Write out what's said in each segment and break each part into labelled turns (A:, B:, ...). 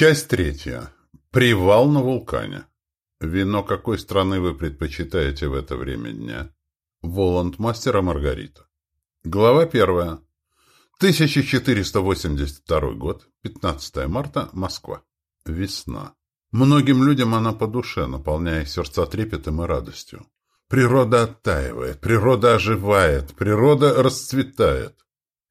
A: Часть третья. Привал на вулкане. Вино какой страны вы предпочитаете в это время дня? Воланд мастера Маргарита. Глава первая. 1482 год, 15 марта, Москва. Весна. Многим людям она по душе, наполняя сердца трепетом и радостью. Природа оттаивает, природа оживает, природа расцветает.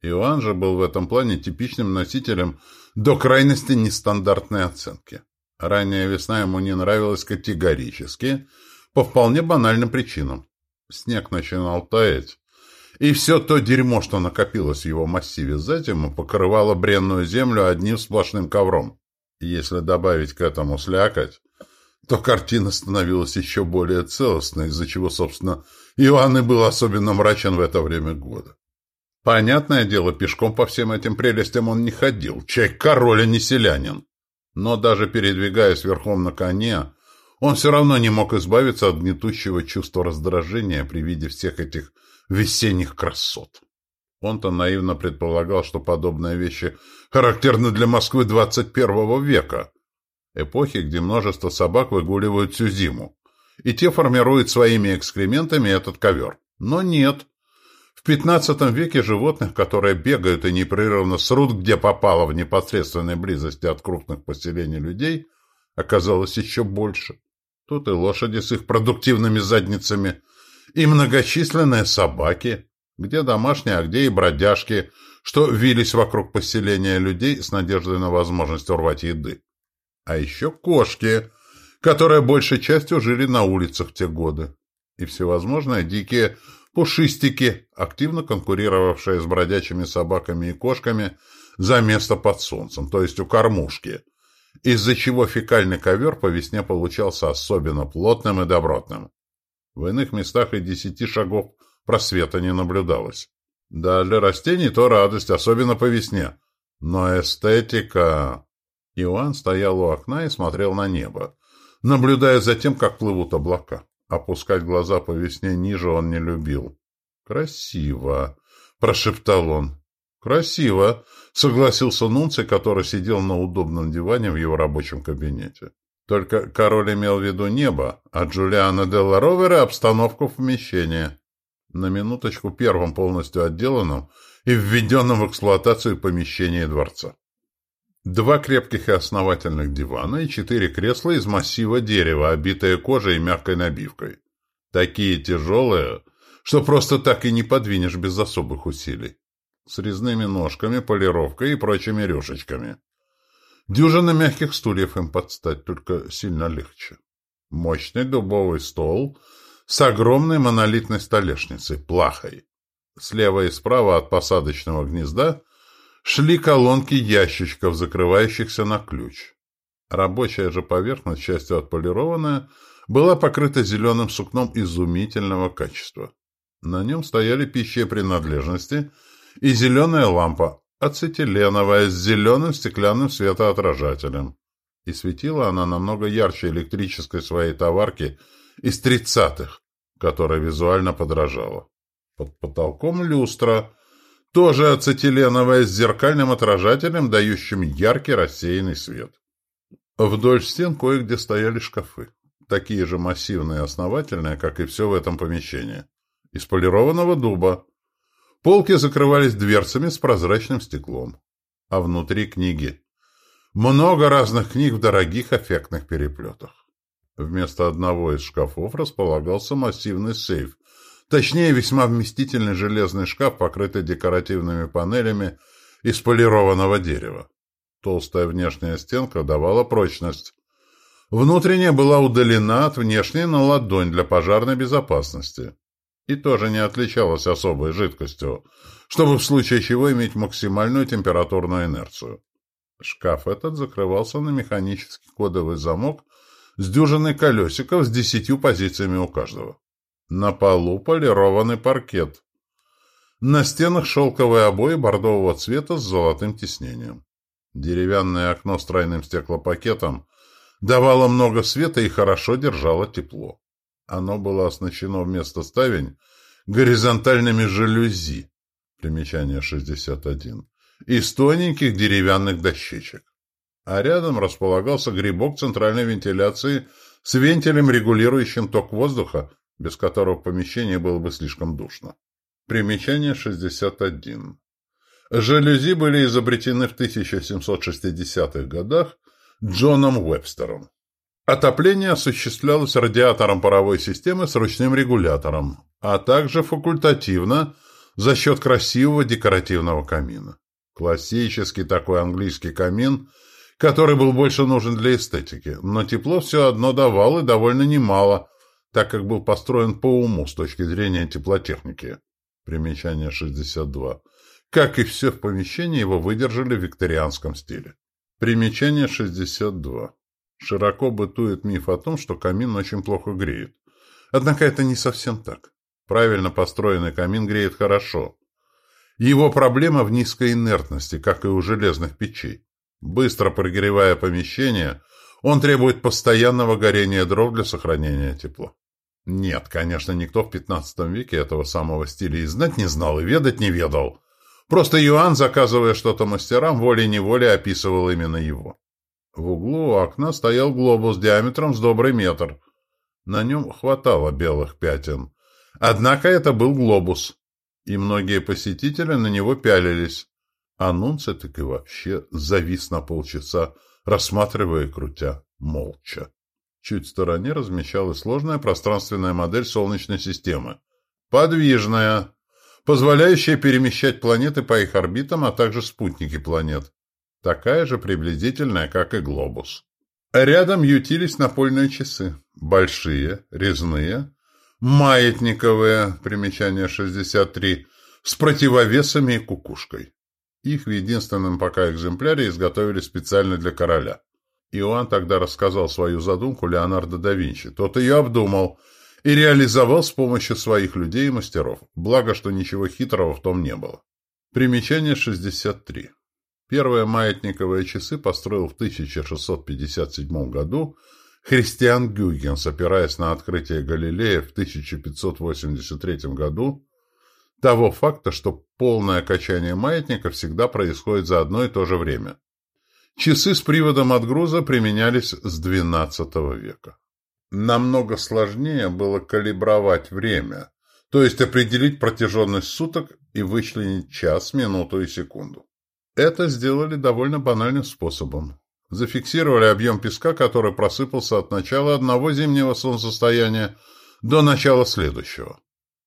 A: Иоанн же был в этом плане типичным носителем до крайности нестандартной оценки. Ранняя весна ему не нравилась категорически, по вполне банальным причинам. Снег начинал таять, и все то дерьмо, что накопилось в его массиве за зиму, покрывало бренную землю одним сплошным ковром. Если добавить к этому слякоть, то картина становилась еще более целостной, из-за чего, собственно, Иоанн и был особенно мрачен в это время года. Понятное дело, пешком по всем этим прелестям он не ходил, чай король, а не селянин. Но даже передвигаясь верхом на коне, он все равно не мог избавиться от гнетущего чувства раздражения при виде всех этих весенних красот. Он-то наивно предполагал, что подобные вещи характерны для Москвы 21 века, эпохи, где множество собак выгуливают всю зиму, и те формируют своими экскрементами этот ковер. Но нет. В XV веке животных, которые бегают и непрерывно срут, где попало в непосредственной близости от крупных поселений людей, оказалось еще больше. Тут и лошади с их продуктивными задницами, и многочисленные собаки, где домашние, а где и бродяжки, что вились вокруг поселения людей с надеждой на возможность урвать еды. А еще кошки, которые большей частью жили на улицах в те годы. И всевозможные дикие пушистики, активно конкурировавшие с бродячими собаками и кошками за место под солнцем, то есть у кормушки, из-за чего фекальный ковер по весне получался особенно плотным и добротным. В иных местах и десяти шагов просвета не наблюдалось. Да, для растений то радость, особенно по весне. Но эстетика... Иоанн стоял у окна и смотрел на небо, наблюдая за тем, как плывут облака. Опускать глаза по весне ниже он не любил. «Красиво!» — прошептал он. «Красиво!» — согласился Нунций, который сидел на удобном диване в его рабочем кабинете. Только король имел в виду небо, а Джулиана Делла Ровера — обстановку в помещении. На минуточку первым полностью отделанным и введенным в эксплуатацию помещения дворца. Два крепких и основательных дивана и четыре кресла из массива дерева, обитые кожей и мягкой набивкой. Такие тяжелые, что просто так и не подвинешь без особых усилий. С резными ножками, полировкой и прочими рюшечками. Дюжина мягких стульев им подстать, только сильно легче. Мощный дубовый стол с огромной монолитной столешницей, плахой. Слева и справа от посадочного гнезда шли колонки ящичков, закрывающихся на ключ. Рабочая же поверхность, частью отполированная, была покрыта зеленым сукном изумительного качества. На нем стояли пищие принадлежности и зеленая лампа, ацетиленовая, с зеленым стеклянным светоотражателем. И светила она намного ярче электрической своей товарки из тридцатых, которая визуально подражала. Под потолком люстра, тоже ацетиленовая, с зеркальным отражателем, дающим яркий рассеянный свет. Вдоль стен кое-где стояли шкафы, такие же массивные и основательные, как и все в этом помещении, из полированного дуба. Полки закрывались дверцами с прозрачным стеклом, а внутри книги. Много разных книг в дорогих эффектных переплетах. Вместо одного из шкафов располагался массивный сейф Точнее, весьма вместительный железный шкаф, покрытый декоративными панелями из полированного дерева. Толстая внешняя стенка давала прочность. Внутренняя была удалена от внешней на ладонь для пожарной безопасности. И тоже не отличалась особой жидкостью, чтобы в случае чего иметь максимальную температурную инерцию. Шкаф этот закрывался на механический кодовый замок с дюжиной колесиков с десятью позициями у каждого. На полу полированный паркет. На стенах шелковые обои бордового цвета с золотым тиснением. Деревянное окно с тройным стеклопакетом давало много света и хорошо держало тепло. Оно было оснащено вместо ставень горизонтальными жалюзи, примечание 61, из тоненьких деревянных дощечек. а рядом располагался грибок центральной вентиляции с вентилем, регулирующим ток воздуха, без которого в помещении было бы слишком душно. Примечание 61. Жалюзи были изобретены в 1760-х годах Джоном Уэбстером. Отопление осуществлялось радиатором паровой системы с ручным регулятором, а также факультативно за счет красивого декоративного камина. Классический такой английский камин, который был больше нужен для эстетики, но тепло все одно давал и довольно немало, так как был построен по уму с точки зрения теплотехники. Примечание 62. Как и все в помещении, его выдержали в викторианском стиле. Примечание 62. Широко бытует миф о том, что камин очень плохо греет. Однако это не совсем так. Правильно построенный камин греет хорошо. Его проблема в низкой инертности, как и у железных печей. Быстро прогревая помещение, он требует постоянного горения дров для сохранения тепла. Нет, конечно, никто в XV веке этого самого стиля и знать не знал, и ведать не ведал. Просто Иоанн, заказывая что-то мастерам, волей-неволей описывал именно его. В углу у окна стоял глобус диаметром с добрый метр. На нем хватало белых пятен. Однако это был глобус, и многие посетители на него пялились. А Нунце так и вообще завис на полчаса, рассматривая и крутя, молча. Чуть в стороне размещалась сложная пространственная модель Солнечной системы. Подвижная, позволяющая перемещать планеты по их орбитам, а также спутники планет. Такая же приблизительная, как и глобус. Рядом ютились напольные часы. Большие, резные, маятниковые, примечание 63, с противовесами и кукушкой. Их в единственном пока экземпляре изготовили специально для короля. Иоанн тогда рассказал свою задумку Леонардо да Винчи. Тот ее обдумал – и реализовал с помощью своих людей и мастеров, благо, что ничего хитрого в том не было. Примечание 63. Первые маятниковые часы построил в 1657 году Христиан Гюйгенс, опираясь на открытие Галилея в 1583 году, того факта, что полное качание маятника всегда происходит за одно и то же время. Часы с приводом от груза применялись с XII века. Намного сложнее было калибровать время, то есть определить протяженность суток и вычленить час, минуту и секунду. Это сделали довольно банальным способом. Зафиксировали объем песка, который просыпался от начала одного зимнего солнцестояния до начала следующего.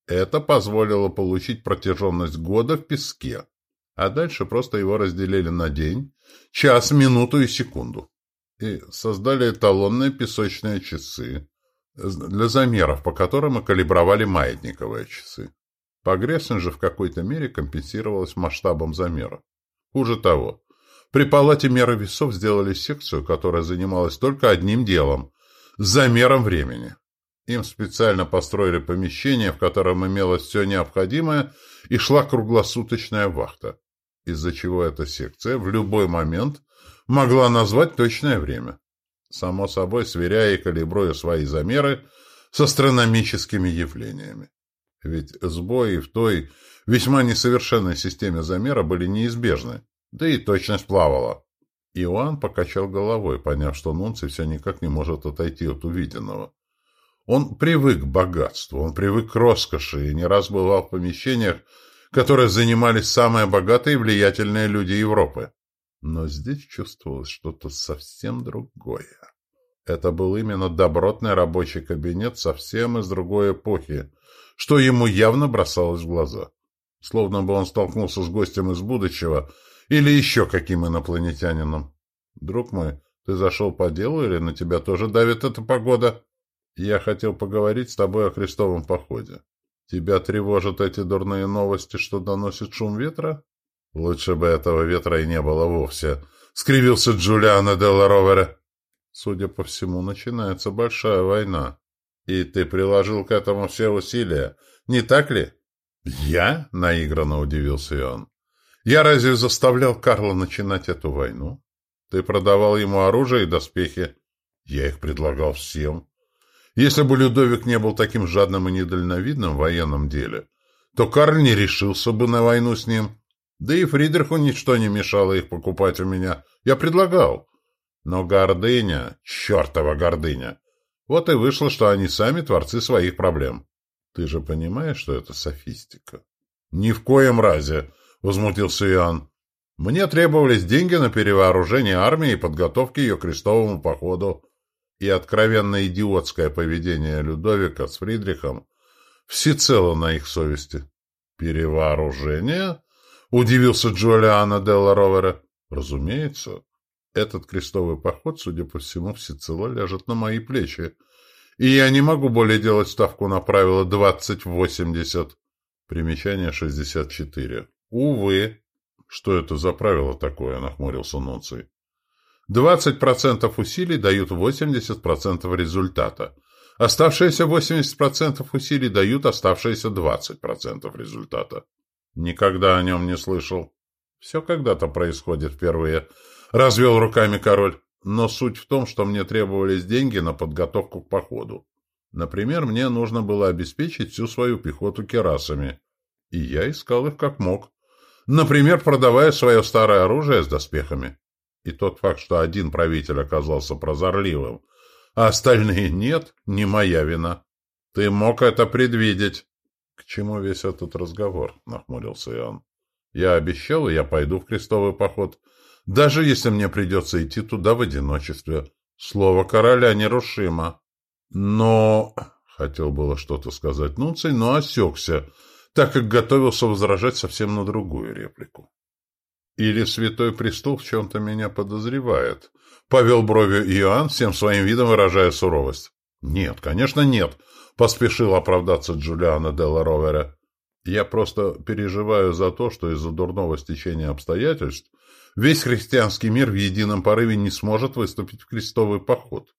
A: Это позволило получить протяженность года в песке, а дальше просто его разделили на день, час, минуту и секунду и создали эталонные песочные часы для замеров, по которым мы калибровали маятниковые часы. Погресен же в какой-то мере компенсировалось масштабом замера. Хуже того, при палате меры весов сделали секцию, которая занималась только одним делом – замером времени. Им специально построили помещение, в котором имелось все необходимое, и шла круглосуточная вахта, из-за чего эта секция в любой момент могла назвать точное время. Само собой, сверяя и калибруя свои замеры с астрономическими явлениями. Ведь сбои в той весьма несовершенной системе замера были неизбежны, да и точность плавала. Иоанн покачал головой, поняв, что Нунций все никак не может отойти от увиденного. Он привык к богатству, он привык к роскоши и не раз бывал в помещениях, которые занимались самые богатые и влиятельные люди Европы. Но здесь чувствовалось что-то совсем другое. Это был именно добротный рабочий кабинет совсем из другой эпохи, что ему явно бросалось в глаза. Словно бы он столкнулся с гостем из будущего или еще каким инопланетянином. «Друг мой, ты зашел по делу или на тебя тоже давит эта погода?» «Я хотел поговорить с тобой о крестовом походе. Тебя тревожат эти дурные новости, что доносит шум ветра?» Лучше бы этого ветра и не было вовсе. Скривился Джулиано Делла Ровера. Судя по всему, начинается большая война. И ты приложил к этому все усилия, не так ли? Я? Наигранно удивился он. Я разве заставлял Карла начинать эту войну? Ты продавал ему оружие и доспехи. Я их предлагал всем. Если бы Людовик не был таким жадным и недальновидным в военном деле, то Карл не решился бы на войну с ним. Да и Фридриху ничто не мешало их покупать у меня. Я предлагал. Но гордыня, чертова гордыня, вот и вышло, что они сами творцы своих проблем. Ты же понимаешь, что это софистика? Ни в коем разе, возмутился Иоанн. Мне требовались деньги на перевооружение армии и подготовки ее к крестовому походу. И откровенно идиотское поведение Людовика с Фридрихом всецело на их совести. «Перевооружение?» — удивился Джулиано Делла Ровера. «Разумеется. Этот крестовый поход, судя по всему, всецело ляжет на мои плечи. И я не могу более делать ставку на правило 20-80. Примечание 64. Увы. Что это за правило такое, нахмурился Нунций. 20% усилий дают 80% результата. Оставшиеся 80% усилий дают оставшиеся 20% результата. Никогда о нем не слышал. Все когда-то происходит впервые. Развел руками король. Но суть в том, что мне требовались деньги на подготовку к походу. Например, мне нужно было обеспечить всю свою пехоту керасами. И я искал их как мог. Например, продавая свое старое оружие с доспехами. И тот факт, что один правитель оказался прозорливым, а остальные нет, не моя вина. Ты мог это предвидеть. — К чему весь этот разговор? — нахмурился Иоанн. — Я обещал, и я пойду в крестовый поход, даже если мне придется идти туда в одиночестве. Слово короля нерушимо. Но... — хотел было что-то сказать Нуций, но осекся, так как готовился возражать совсем на другую реплику. Или Святой Престол в чем-то меня подозревает? Повел бровью Иоанн, всем своим видом выражая суровость. Нет, конечно, нет, поспешил оправдаться Джулиано Делла Ровера. Я просто переживаю за то, что из-за дурного стечения обстоятельств весь христианский мир в едином порыве не сможет выступить в крестовый поход.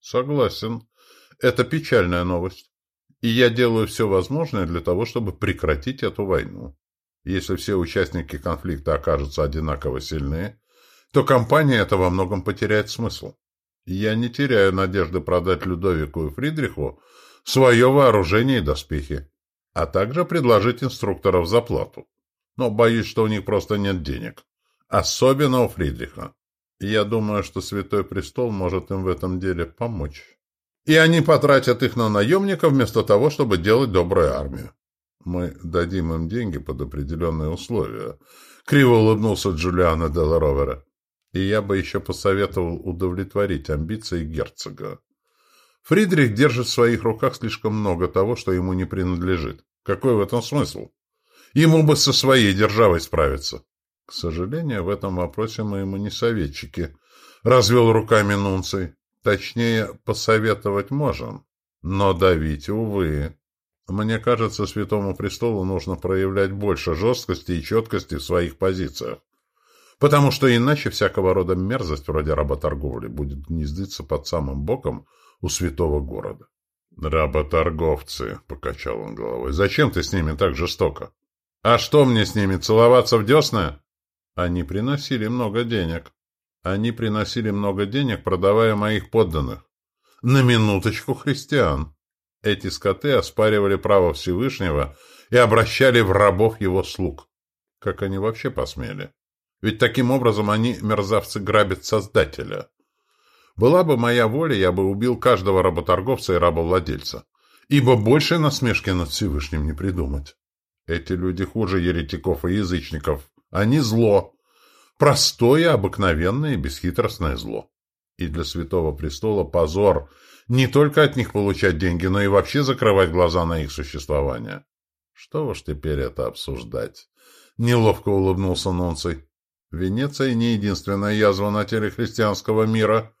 A: Согласен. Это печальная новость. И я делаю все возможное для того, чтобы прекратить эту войну. Если все участники конфликта окажутся одинаково сильны, то компания эта во многом потеряет смысл. Я не теряю надежды продать Людовику и Фридриху свое вооружение и доспехи, а также предложить инструкторов за плату. Но боюсь, что у них просто нет денег. Особенно у Фридриха. Я думаю, что Святой Престол может им в этом деле помочь. И они потратят их на наемников вместо того, чтобы делать добрую армию. Мы дадим им деньги под определенные условия. Криво улыбнулся Джулиано Делла Ровера. И я бы еще посоветовал удовлетворить амбиции герцога. Фридрих держит в своих руках слишком много того, что ему не принадлежит. Какой в этом смысл? Ему бы со своей державой справиться. К сожалению, в этом вопросе мы ему не советчики. Развел руками Нунций. Точнее, посоветовать можем. Но давить, увы. Мне кажется, Святому Престолу нужно проявлять больше жесткости и четкости в своих позициях. Потому что иначе всякого рода мерзость вроде работорговли будет гнездиться под самым боком у святого города. «Работорговцы», — покачал он головой, — «зачем ты с ними так жестоко? А что мне с ними, целоваться в десны?» Они приносили много денег. Они приносили много денег, продавая моих подданных. На минуточку христиан. Эти скоты оспаривали право Всевышнего и обращали в рабов его слуг. Как они вообще посмели? Ведь таким образом они, мерзавцы, грабят Создателя. Была бы моя воля, я бы убил каждого работорговца и рабовладельца, ибо больше насмешки над Всевышним не придумать. Эти люди хуже еретиков и язычников. Они зло. Простое, обыкновенное и бесхитростное зло. И для Святого Престола позор не только от них получать деньги, но и вообще закрывать глаза на их существование. Что уж теперь это обсуждать? Неловко улыбнулся Нонций. Венеция не единственная язва на теле христианского мира.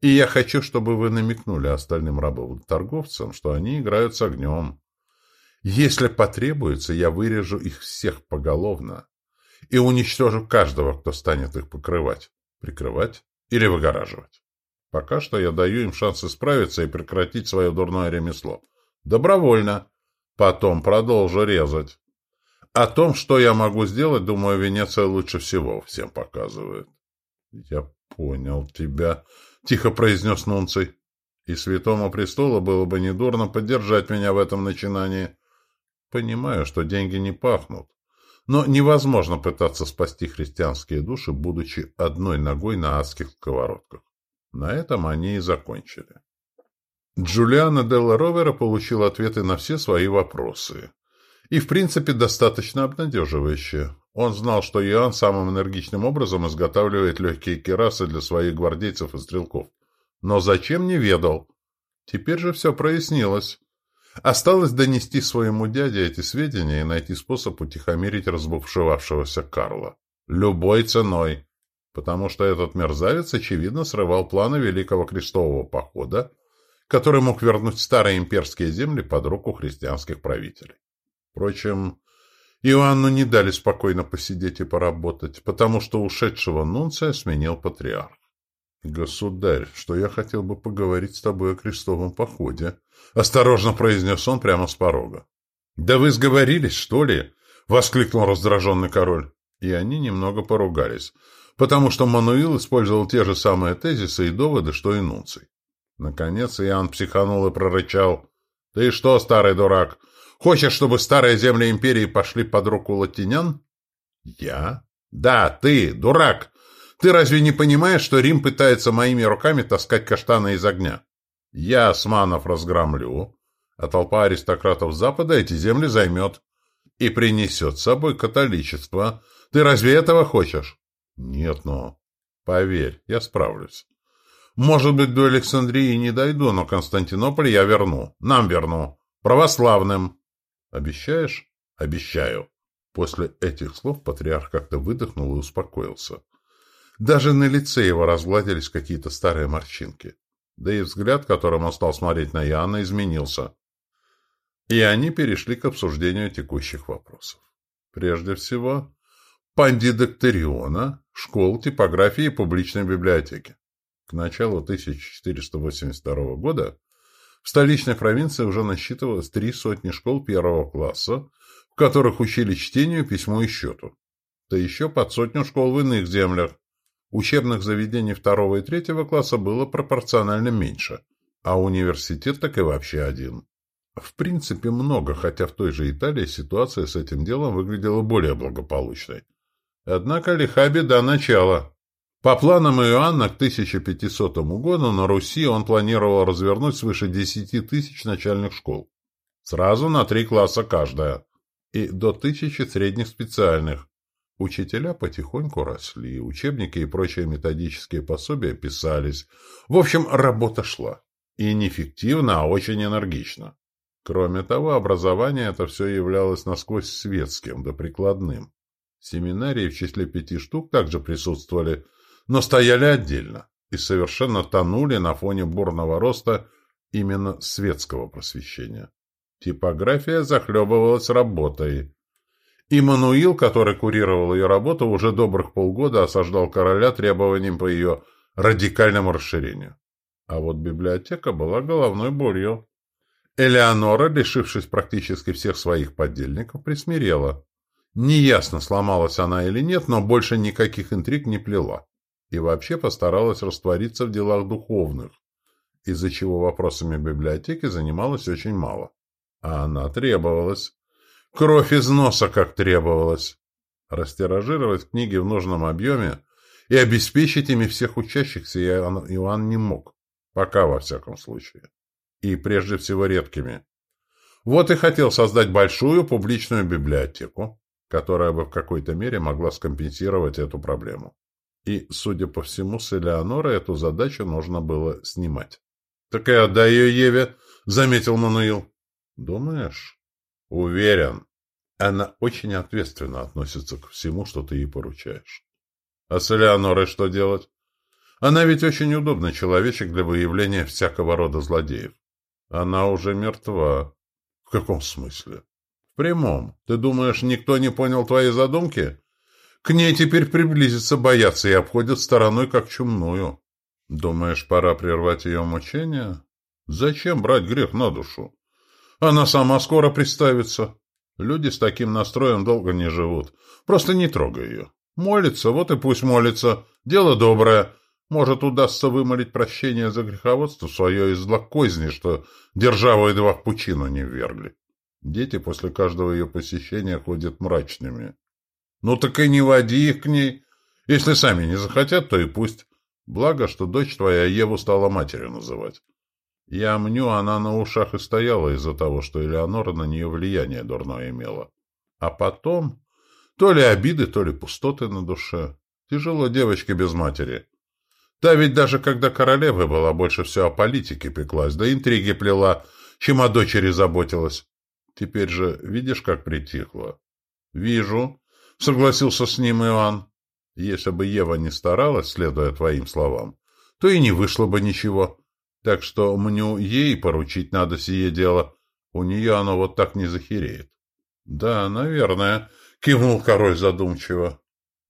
A: И я хочу, чтобы вы намекнули остальным рабам-торговцам, что они играют с огнем. Если потребуется, я вырежу их всех поголовно и уничтожу каждого, кто станет их покрывать, прикрывать или выгораживать. Пока что я даю им шанс исправиться и прекратить свое дурное ремесло. Добровольно. Потом продолжу резать. О том, что я могу сделать, думаю, Венеция лучше всего всем показывает. — Я понял тебя, — тихо произнес Нунций. — И Святому Престолу было бы недурно поддержать меня в этом начинании. Понимаю, что деньги не пахнут. Но невозможно пытаться спасти христианские души, будучи одной ногой на адских сковородках. На этом они и закончили. Джулиана Делла Ровера получил ответы на все свои вопросы. И, в принципе, достаточно обнадеживающие. Он знал, что Иоанн самым энергичным образом изготавливает легкие керасы для своих гвардейцев и стрелков. Но зачем не ведал? Теперь же все прояснилось. Осталось донести своему дяде эти сведения и найти способ утихомирить разбушевавшегося Карла. Любой ценой. Потому что этот мерзавец, очевидно, срывал планы Великого Крестового Похода, который мог вернуть старые имперские земли под руку христианских правителей. Впрочем, Иоанну не дали спокойно посидеть и поработать, потому что ушедшего нунция сменил патриарх. «Государь, что я хотел бы поговорить с тобой о крестовом походе», — осторожно произнес он прямо с порога. «Да вы сговорились, что ли?» — воскликнул раздраженный король. И они немного поругались, потому что Мануил использовал те же самые тезисы и доводы, что и Нунций. Наконец Иоанн психанул и прорычал. «Ты что, старый дурак, хочешь, чтобы старые земли империи пошли под руку латинян?» «Я?» «Да, ты, дурак! Ты разве не понимаешь, что Рим пытается моими руками таскать каштаны из огня? Я османов разгромлю, а толпа аристократов Запада эти земли займет и принесет с собой католичество. Ты разве этого хочешь? Нет, но... Поверь, я справлюсь. Может быть, до Александрии не дойду, но Константинополь я верну. Нам верну. Православным. Обещаешь? Обещаю. После этих слов патриарх как-то выдохнул и успокоился. Даже на лице его разгладились какие-то старые морщинки. Да и взгляд, которым он стал смотреть на Иоанна, изменился. И они перешли к обсуждению текущих вопросов. Прежде всего, пандидокториона, школ, типографии и публичной библиотеки. К началу 1482 года в столичной провинции уже насчитывалось три сотни школ первого класса, в которых учили чтению, письму и счету. Да еще под сотню школ в иных землях, Учебных заведений второго и третьего класса было пропорционально меньше, а университет так и вообще один. В принципе, много, хотя в той же Италии ситуация с этим делом выглядела более благополучной. Однако лиха беда начала. По планам Иоанна к 1500 году на Руси он планировал развернуть свыше 10 тысяч начальных школ. Сразу на три класса каждая. И до тысячи средних специальных. Учителя потихоньку росли, учебники и прочие методические пособия писались. В общем, работа шла. И не фиктивно, а очень энергично. Кроме того, образование это все являлось насквозь светским да прикладным. Семинарии в числе пяти штук также присутствовали, но стояли отдельно и совершенно тонули на фоне бурного роста именно светского просвещения. Типография захлебывалась работой. Иммануил, который курировал ее работу, уже добрых полгода осаждал короля требованием по ее радикальному расширению. А вот библиотека была головной болью. Элеонора, лишившись практически всех своих подельников, присмирела. Неясно, сломалась она или нет, но больше никаких интриг не плела. И вообще постаралась раствориться в делах духовных, из-за чего вопросами библиотеки занималась очень мало. А она требовалась. Кровь из носа, как требовалось. Растиражировать книги в нужном объеме и обеспечить ими всех учащихся Иоанн не мог. Пока, во всяком случае. И прежде всего редкими. Вот и хотел создать большую публичную библиотеку, которая бы в какой-то мере могла скомпенсировать эту проблему. И, судя по всему, с Элеонорой эту задачу нужно было снимать. — Так и отдай ее Еве, — заметил Мануил. — Думаешь? Уверен. Она очень ответственно относится к всему, что ты ей поручаешь. А с Элеонорой что делать? Она ведь очень удобный человечек для выявления всякого рода злодеев. Она уже мертва. В каком смысле? В прямом. Ты думаешь, никто не понял твои задумки? К ней теперь приблизиться боятся и обходят стороной, как чумную. Думаешь, пора прервать ее мучения? Зачем брать грех на душу? Она сама скоро представится. Люди с таким настроем долго не живут. Просто не трогай ее. Молится, вот и пусть молится. Дело доброе. Может, удастся вымолить прощение за греховодство свое из злокозни, что державу едва в пучину не ввергли. Дети после каждого ее посещения ходят мрачными. Ну так и не води их к ней. Если сами не захотят, то и пусть. Благо, что дочь твоя Еву стала матерью называть. Я мню, она на ушах и стояла из-за того, что Элеонора на нее влияние дурное имела. А потом... То ли обиды, то ли пустоты на душе. Тяжело девочке без матери. Да ведь даже когда королевой была, больше все о политике пеклась, да интриги плела, чем о дочери заботилась. Теперь же видишь, как притихло? — Вижу, — согласился с ним Иоанн. Если бы Ева не старалась, следуя твоим словам, то и не вышло бы ничего. Так что мне ей поручить надо сие дело. У нее оно вот так не захереет. — Да, наверное, — кивнул король задумчиво.